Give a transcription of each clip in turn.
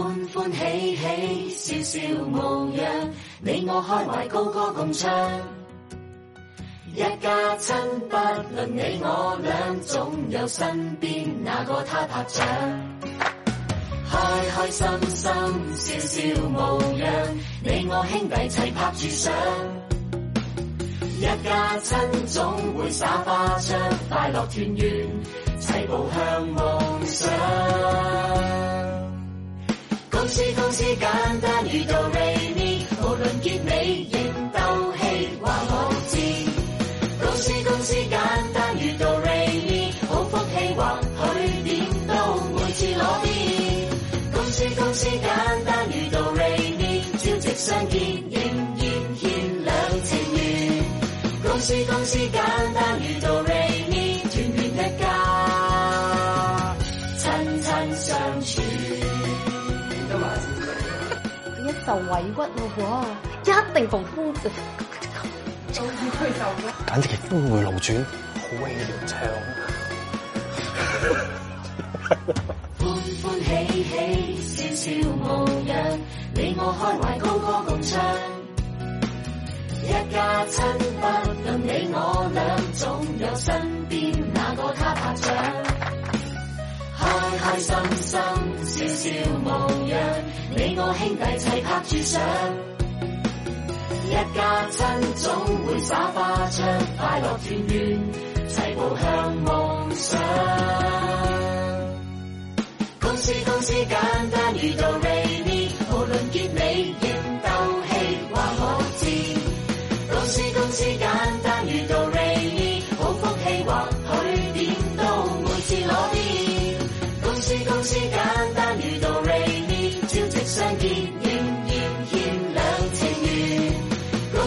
欢欢喜喜，笑笑模样，你我开怀高歌共唱。一家亲，不论你我俩，总有身边那个他拍掌。开开心心，笑笑模样，你我兄弟齐拍住相。一家亲，总会耍花枪，快乐团圆，齐步向梦想。公司公司简单遇到 rainy，无论结尾仍斗气，话我知。公司公司简单遇到 rainy，好福气或许点都每次攞面。公司公司简单遇到 rainy，朝夕相见仍然欠两情缘。公司公司简单遇到。rainy。受委屈了，一定逢风就遭遇吹走的，简直是峰回路转，好意料唱。欢欢喜喜，笑笑模样，你我开怀高歌共唱，一家亲不论你我俩，总有身边那个他拍掌，开开心心，笑笑模样，你我兄弟齐。注上一家亲总会洒花窗，快乐团圆，齐步向梦想。恭喜恭喜，简单遇到 rainy，何论结尾仍斗气话我知。恭喜恭喜，简单遇到 rainy，好福或点都每次攞面。恭喜恭喜，简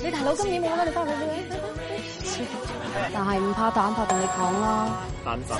你大佬今年冇拉你翻去咩？但系唔怕蛋白同你讲啦。蛋白。